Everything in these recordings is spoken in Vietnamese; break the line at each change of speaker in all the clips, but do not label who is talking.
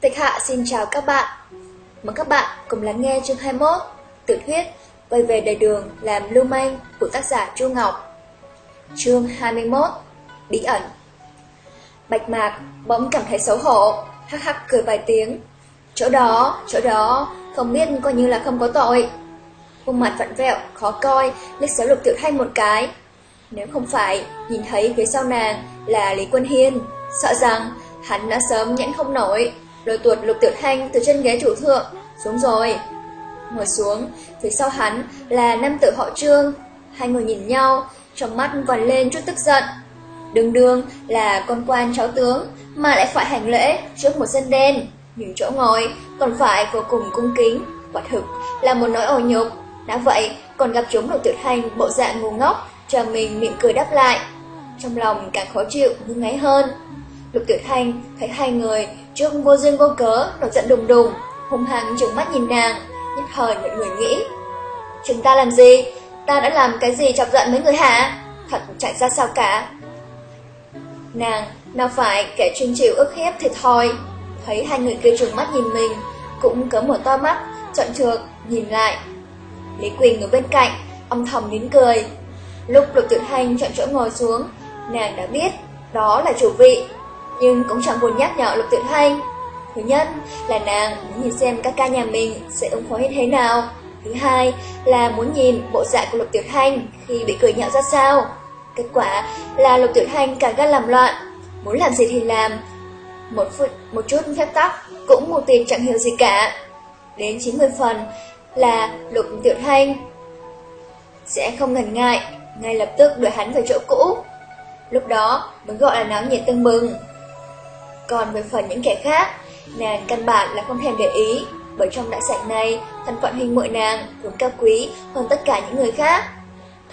Tịch Hạ xin chào các bạn. Mời các bạn cùng lắng nghe chương 21, tiểu thuyết Quay về đời đường làm lưu manh của tác giả Chu Ngọc. Chương 21, Bí ẩn Bạch Mạc bỗng cảm thấy xấu hổ, hắc hắc cười vài tiếng. Chỗ đó, chỗ đó, không biết coi như là không có tội. Khuôn mặt vặn vẹo, khó coi, liếc xéo lục tiểu thanh một cái. Nếu không phải, nhìn thấy phía sau nàng là Lý Quân Hiên, sợ rằng hắn đã sớm nhẫn không nổi, lôi tuột lục tiểu thanh từ chân ghế chủ thượng, xuống rồi. Ngồi xuống, phía sau hắn là nam tử họ trương, hai người nhìn nhau, trong mắt còn lên chút tức giận. Đường đường là con quan cháu tướng, mà lại phải hành lễ trước một dân đen, những chỗ ngồi còn phải vô cùng cung kính, quả thực là một nỗi ổ nhục. Đã vậy, còn gặp chúng lục tiểu thanh bộ dạng ngu ngốc, cho mình miệng cười đáp lại. Trong lòng càng khó chịu, như ngáy hơn. Lục Tiểu Thanh thấy hai người trước vô duyên vô cớ, nổi giận đùng đùng, hung hăng trừng mắt nhìn nàng, nhất thời mọi người nghĩ. Chúng ta làm gì? Ta đã làm cái gì chọc giận mấy người hả? Thật chạy ra sao cả. Nàng, nào phải kẻ chuyên chịu ức hiếp thì thôi. Thấy hai người kia trừng mắt nhìn mình, cũng cấm mở to mắt, trọn trượt, nhìn lại. Lý Quỳnh ở bên cạnh, âm thầm nín cười. Lúc Lục Tiểu hành chọn chỗ ngồi xuống, nàng đã biết đó là chủ vị, nhưng cũng chẳng buồn nhắc nhở Lục tuyệt Thanh. Thứ nhất là nàng muốn nhìn xem các ca nhà mình sẽ ứng phó như thế nào. Thứ hai là muốn nhìn bộ dạng của Lục Tiểu Thanh khi bị cười nhạo ra sao. Kết quả là Lục Tiểu Thanh càng gan làm loạn, muốn làm gì thì làm. Một phút, một chút phép tắc cũng một tiền chẳng hiểu gì cả. Đến 90 phần là Lục Tiểu Thanh sẽ không ngần ngại, ngay lập tức đuổi hắn về chỗ cũ. Lúc đó mới gọi là náo nhiệt tưng bừng. Còn về phần những kẻ khác, nàng căn bản là không thèm để ý, bởi trong đại sảnh này, thân phận hình muội nàng vốn cao quý hơn tất cả những người khác.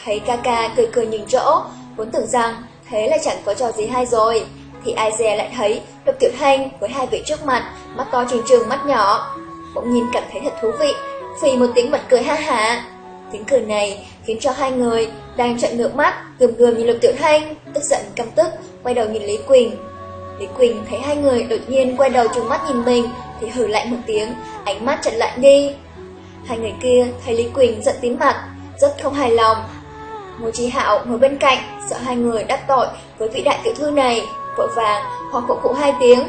Thấy ca ca cười cười nhìn chỗ, vốn tưởng rằng thế là chẳng có trò gì hay rồi, thì ai dè lại thấy Lục Tiểu Thanh với hai vị trước mặt, mắt to trừng trừng mắt nhỏ. Bỗng nhìn cảm thấy thật thú vị, phì một tiếng bật cười ha hả. Tiếng cười này khiến cho hai người đang trợn ngược mắt, gườm gườm nhìn Lục Tiểu Thanh, tức giận căm tức, quay đầu nhìn Lý Quỳnh. Lý Quỳnh thấy hai người đột nhiên quay đầu trùng mắt nhìn mình thì hử lạnh một tiếng, ánh mắt chặn lại đi. Hai người kia thấy Lý Quỳnh giận tím mặt, rất không hài lòng. Ngô Chí Hạo ngồi bên cạnh, sợ hai người đắc tội với vị đại tiểu thư này, vội vàng hoặc khổ cụ hai tiếng.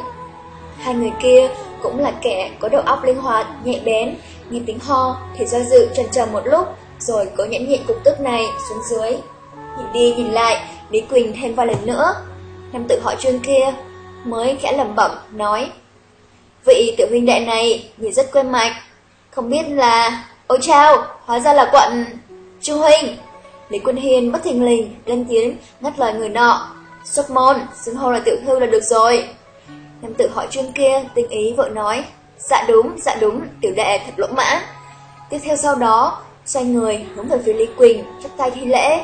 Hai người kia cũng là kẻ có đầu óc linh hoạt, nhạy bén, nghe tiếng ho thì do dự chần chờ một lúc, rồi cố nhẫn nhịn cục tức này xuống dưới. Nhìn đi nhìn lại, Lý Quỳnh thêm vài lần nữa. Nam tự họ trương kia, mới khẽ lẩm bẩm nói. Vị tiểu huynh đệ này nhìn rất quen mạch, không biết là... Ôi chao, hóa ra là quận... Trung huynh. Lý Quân Hiên bất thình lình, lên tiếng, ngắt lời người nọ. Xuất môn, xưng hô là tiểu thư là được rồi. Nam tự hỏi chuyên kia, tinh ý vợ nói. Dạ đúng, dạ đúng, tiểu đệ thật lỗ mã. Tiếp theo sau đó, xoay người hướng về phía Lý Quỳnh, chắp tay thi lễ.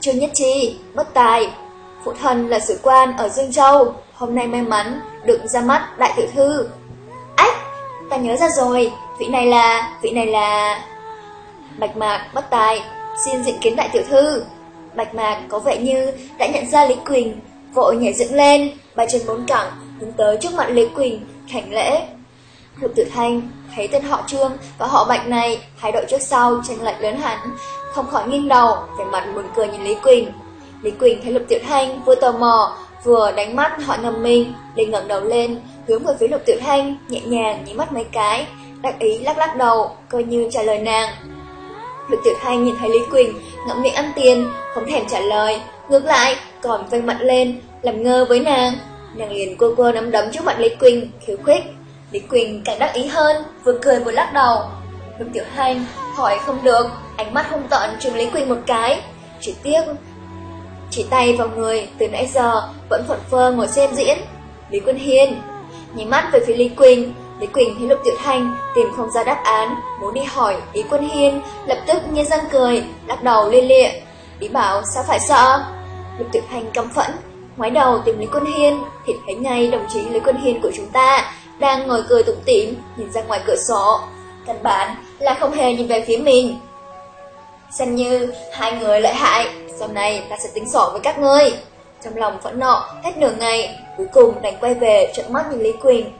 Trương Nhất Chi, bất tài, phụ thân là sử quan ở Dương Châu, hôm nay may mắn được ra mắt đại tiểu thư. Ách, ta nhớ ra rồi, vị này là, vị này là... Bạch Mạc bất tài, xin diện kiến đại tiểu thư. Bạch Mạc có vẻ như đã nhận ra Lý Quỳnh, vội nhảy dựng lên, bài chân bốn cẳng, hướng tới trước mặt Lý Quỳnh, khảnh lễ. Lục Tử Thanh thấy tên họ Trương và họ Bạch này, hai đội trước sau tranh lệch lớn hẳn, không khỏi nghiêng đầu, vẻ mặt buồn cười nhìn Lý Quỳnh. Lý Quỳnh thấy Lục Tiểu Thanh vừa tò mò, vừa đánh mắt họ ngầm mình, liền ngẩng đầu lên, hướng về phía Lục Tiểu Thanh, nhẹ nhàng nhí mắt mấy cái, đắc ý lắc lắc đầu, coi như trả lời nàng. Lục Tiểu Thanh nhìn thấy Lý Quỳnh ngậm miệng ăn tiền, không thèm trả lời, ngược lại còn vây mặt lên, làm ngơ với nàng. Nàng liền cô cô nắm đấm trước mặt Lý Quỳnh, khiếu khích. Lý Quỳnh càng đắc ý hơn, vừa cười vừa lắc đầu. Lục Tiểu Thanh hỏi không được, ánh mắt hung tợn trừng Lý Quỳnh một cái. Chỉ tiếc, chỉ tay vào người từ nãy giờ vẫn phật phơ ngồi xem diễn. Lý Quân Hiên nhìn mắt về phía Lý Quỳnh, Lý Quỳnh thấy Lục Tiểu Thanh tìm không ra đáp án, muốn đi hỏi Lý Quân Hiên, lập tức nhiên răng cười, lắc đầu liên lịa. Ý bảo sao phải sợ? Lục Tiểu Thanh căm phẫn, ngoái đầu tìm Lý Quân Hiên, thì thấy ngay đồng chí Lý Quân Hiên của chúng ta đang ngồi cười tủm tỉm nhìn ra ngoài cửa sổ. Căn bản là không hề nhìn về phía mình. Xem như hai người lợi hại, sau này ta sẽ tính sổ với các ngươi. Trong lòng phẫn nộ, hết nửa ngày, cuối cùng đành quay về trợn mắt nhìn Lý Quỳnh.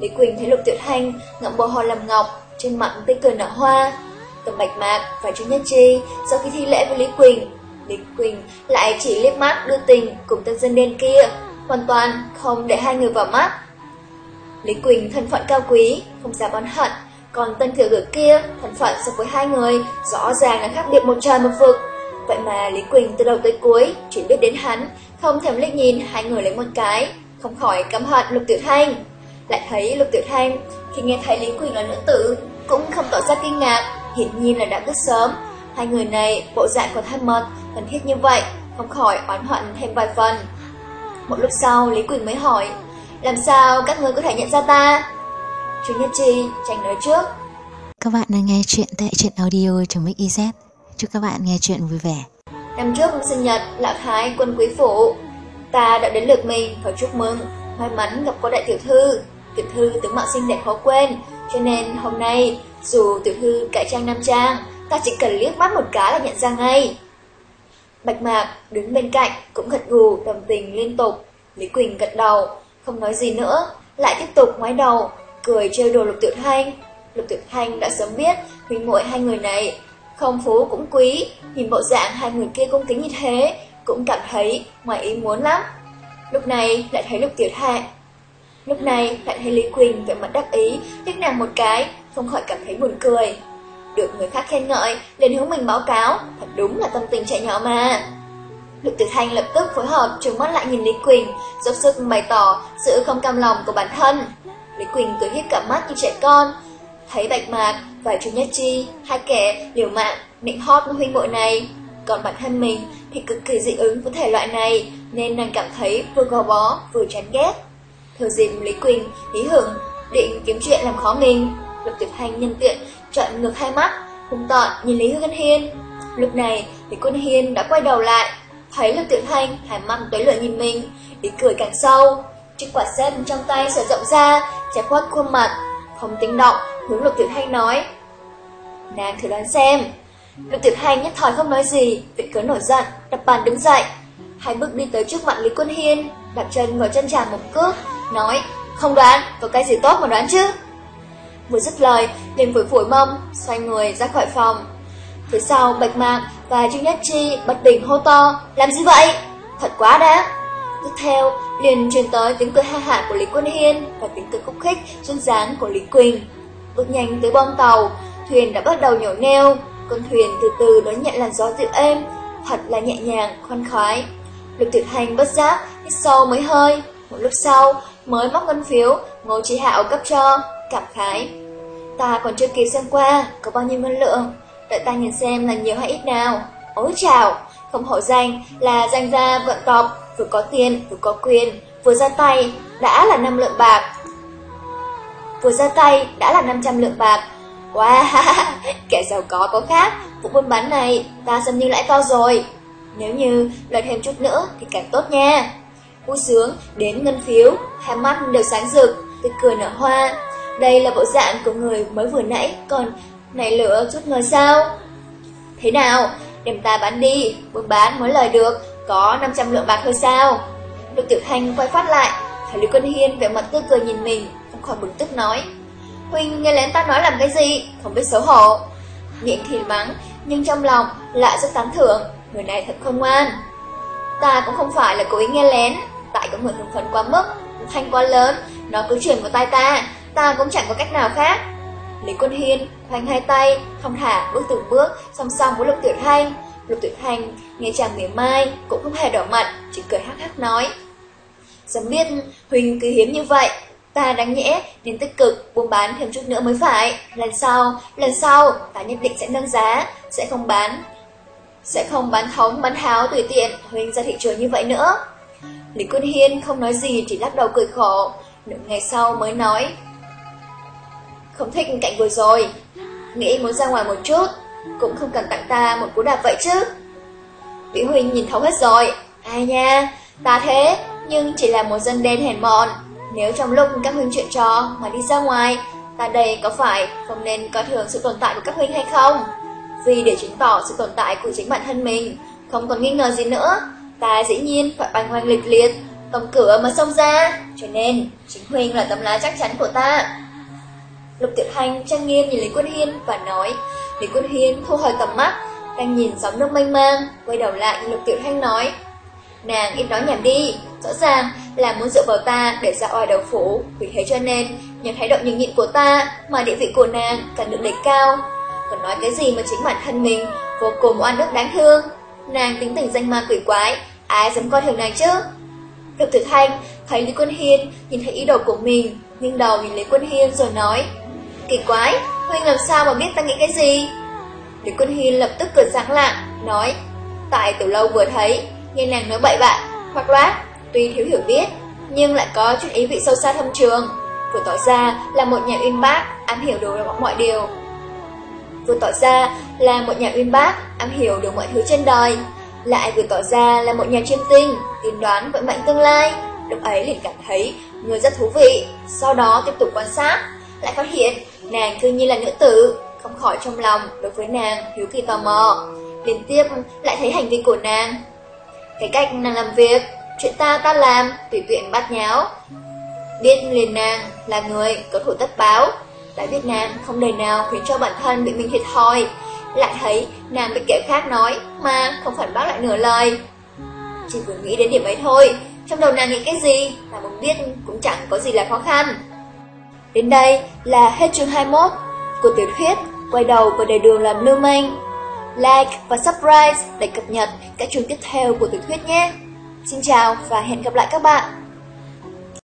Lý Quỳnh thấy Lục Tiểu Thanh ngậm bồ hòn làm ngọc, trên mặt tươi cười nở hoa. Tầm Bạch Mạc và Chu Nhất Chi sau khi thi lễ với Lý Quỳnh, Lý Quỳnh lại chỉ liếc mắt đưa tình cùng tân dân đen kia, hoàn toàn không để hai người vào mắt. Lý Quỳnh thân phận cao quý, không dám oán hận, còn tân thừa gửi kia, thân phận so với hai người, rõ ràng là khác biệt một trời một vực. Vậy mà Lý Quỳnh từ đầu tới cuối chỉ biết đến hắn, không thèm liếc nhìn hai người lấy một cái, không khỏi căm hận Lục Tiểu Thanh. Lại thấy Lục Tiểu Thanh, khi nghe thấy Lý Quỳnh là nữ tử, cũng không tỏ ra kinh ngạc, hiển nhiên là đã biết sớm. Hai người này bộ dạng còn thân mật, thân thiết như vậy, không khỏi oán hận thêm vài phần. Một lúc sau, Lý Quỳnh mới hỏi, làm sao các ngươi có thể nhận ra ta? Chú Nhất Chi, tranh nói trước.
Các bạn đang nghe chuyện tại truyện audio trong Mix Chúc các bạn nghe chuyện vui vẻ.
Năm trước sinh nhật, Lão Thái quân quý phủ. Ta đã đến lượt mình phải chúc mừng. May mắn gặp có đại tiểu thư. Tiểu thư tướng mạo xinh đẹp khó quên. Cho nên hôm nay, dù tiểu thư cải trang nam trang, ta chỉ cần liếc mắt một cái là nhận ra ngay. Bạch Mạc đứng bên cạnh cũng gật gù đồng tình liên tục. Lý Quỳnh gật đầu, không nói gì nữa, lại tiếp tục ngoái đầu, cười trêu đồ Lục Tiểu Thanh. Lục Tiểu Thanh đã sớm biết huynh muội hai người này không phú cũng quý, nhìn bộ dạng hai người kia cung kính như thế, cũng cảm thấy ngoài ý muốn lắm. Lúc này lại thấy Lục Tiểu Thanh. Lúc này lại thấy Lý Quỳnh vẻ mặt đắc ý, liếc nàng một cái, không khỏi cảm thấy buồn cười. Được người khác khen ngợi, liền hướng mình báo cáo, thật đúng là tâm tình trẻ nhỏ mà. Lục Tử Thanh lập tức phối hợp trừng mắt lại nhìn Lý Quỳnh, dốc sức bày tỏ sự không cam lòng của bản thân. Lý Quỳnh cười hiếp cả mắt như trẻ con, thấy Bạch Mạc và Chu Nhất Chi, hai kẻ liều mạng định hót huynh muội này. Còn bản thân mình thì cực kỳ dị ứng với thể loại này, nên nàng cảm thấy vừa gò bó vừa chán ghét. Thừa dịp Lý Quỳnh lý hưởng định kiếm chuyện làm khó mình, Lục tuyệt Thanh nhân tiện trợn ngược hai mắt, hung tợn nhìn Lý Hương Hiên. Lúc này, Lý Quân Hiên đã quay đầu lại, thấy Lục Tiểu Thanh hai mắt tới lửa nhìn mình, ý cười càng sâu. Chiếc quạt xét trong tay sẽ rộng ra, che khoát khuôn mặt, không tính động, hướng Lục Tiểu Thanh nói. Nàng thử đoán xem. Lục Tiểu Thanh nhất thời không nói gì, vị cớ nổi giận, đập bàn đứng dậy. Hai bước đi tới trước mặt Lý Quân Hiên, đặt chân vào chân chàng một cước, nói, không đoán, có cái gì tốt mà đoán chứ. Vừa dứt lời, liền vội phủi mông, xoay người ra khỏi phòng. Phía sau Bạch Mạc và Trương Nhất Chi bất bình hô to, làm gì vậy? Thật quá đã. Tiếp theo, liền truyền tới tiếng cười ha hạ của Lý Quân Hiên và tiếng cười khúc khích, duyên dáng của Lý Quỳnh. Bước nhanh tới bom tàu, thuyền đã bắt đầu nhổ neo, con thuyền từ từ đón nhận làn gió dịu êm, thật là nhẹ nhàng, khoan khoái. Lục Tuyệt Hành bất giác, hít sâu mấy hơi, một lúc sau mới móc ngân phiếu, Ngô trí Hạo cấp cho, cảm khái. Ta còn chưa kịp xem qua, có bao nhiêu ngân lượng, đợi ta nhìn xem là nhiều hay ít nào. Ôi chào, không hổ danh là danh gia vận tộc, vừa có tiền, vừa có quyền, vừa ra tay, đã là 5 lượng bạc. Vừa ra tay, đã là 500 lượng bạc. Wow, kẻ giàu có có khác, vụ buôn bán này ta xem như lãi to rồi. Nếu như lời thêm chút nữa thì càng tốt nha. Vui sướng đến ngân phiếu, hai mắt đều sáng rực, tươi cười nở hoa. Đây là bộ dạng của người mới vừa nãy, còn này lửa chút ngờ sao? Thế nào, đem ta bán đi, buôn bán mới lời được, có 500 lượng bạc thôi sao? Lục Tiểu Thanh quay phát lại, thấy Lý Quân Hiên vẻ mặt tươi cười nhìn mình, không khỏi bực tức nói. Huynh nghe lén ta nói làm cái gì, không biết xấu hổ. Miệng thì mắng, nhưng trong lòng lại rất tán thưởng, người này thật không ngoan. Ta cũng không phải là cố ý nghe lén, tại có người hưng phấn quá mức, thanh quá lớn, nó cứ chuyển vào tay ta, ta cũng chẳng có cách nào khác. Lý Quân Hiên khoanh hai tay, thong thả bước từng bước, song song với Lục Tiểu Thanh. Lục Tuyệt Hành nghe chàng mỉa mai, cũng không hề đỏ mặt, chỉ cười hắc hắc nói. Dám biết Huỳnh cứ hiếm như vậy, ta đáng nhẽ nên tích cực buôn bán thêm chút nữa mới phải. Lần sau, lần sau, ta nhất định sẽ nâng giá, sẽ không bán sẽ không bán thống bán tháo tùy tiện Huỳnh ra thị trường như vậy nữa. Lý Quân Hiên không nói gì chỉ lắc đầu cười khổ, nửa ngày sau mới nói. Không thích cạnh vừa rồi, nghĩ muốn ra ngoài một chút, cũng không cần tặng ta một cú đạp vậy chứ. Vĩ Huynh nhìn thấu hết rồi, ai nha, ta thế, nhưng chỉ là một dân đen hèn mọn. Nếu trong lúc các huynh chuyện trò mà đi ra ngoài, ta đây có phải không nên coi thường sự tồn tại của các huynh hay không? Vì để chứng tỏ sự tồn tại của chính bản thân mình, không còn nghi ngờ gì nữa, ta dĩ nhiên phải bành hoành lịch liệt, tầm cửa mà xông ra, cho nên chính Huynh là tấm lá chắc chắn của ta. Lục Tiểu Thanh trang nghiêm nhìn Lý Quân Hiên và nói, Lý Quân Hiên thu hồi tầm mắt, đang nhìn sóng nước mênh mang, quay đầu lại Lục Tiểu Thanh nói, Nàng ít nói nhảm đi, rõ ràng là muốn dựa vào ta để ra oai đầu phủ, vì thế cho nên, nhờ thái độ nhường nhịn của ta mà địa vị của nàng cần được đẩy cao. Còn nói cái gì mà chính bản thân mình vô cùng oan ức đáng thương. Nàng tính tình danh ma quỷ quái, ai dám coi thường nàng chứ? Lục Tử Thanh thấy Lý Quân Hiên nhìn thấy ý đồ của mình, nhưng đầu nhìn Lý Quân Hiên rồi nói, kỳ quái, Huynh làm sao mà biết ta nghĩ cái gì? Lý Quân Hy lập tức cười sáng lạng, nói, tại tiểu lâu vừa thấy, nghe nàng nói bậy bạ, hoặc loát, tuy thiếu hiểu biết, nhưng lại có chút ý vị sâu xa thâm trường, vừa tỏ ra là một nhà uyên bác, am hiểu được mọi điều. Vừa tỏ ra là một nhà uyên bác, am hiểu được mọi thứ trên đời, lại vừa tỏ ra là một nhà chiêm tinh, tiên đoán vận mệnh tương lai. Lúc ấy liền cảm thấy người rất thú vị, sau đó tiếp tục quan sát, lại phát hiện nàng cư nhiên là nữ tử, không khỏi trong lòng đối với nàng hiếu kỳ tò mò. Liên tiếp lại thấy hành vi của nàng, cái cách nàng làm việc, chuyện ta ta làm, tùy tiện bắt nháo. Biết liền nàng là người có thủ tất báo, lại biết nàng không đời nào khiến cho bản thân bị mình thiệt thòi, lại thấy nàng bị kẻ khác nói mà không phản bác lại nửa lời. Chỉ vừa nghĩ đến điểm ấy thôi, trong đầu nàng nghĩ cái gì mà muốn biết cũng chẳng có gì là khó khăn. Đến đây là hết chương 21 của tiểu thuyết Quay đầu vào đời đường làm lưu manh. Like và subscribe để cập nhật các chương tiếp theo của tiểu thuyết nhé. Xin chào và hẹn gặp lại các bạn.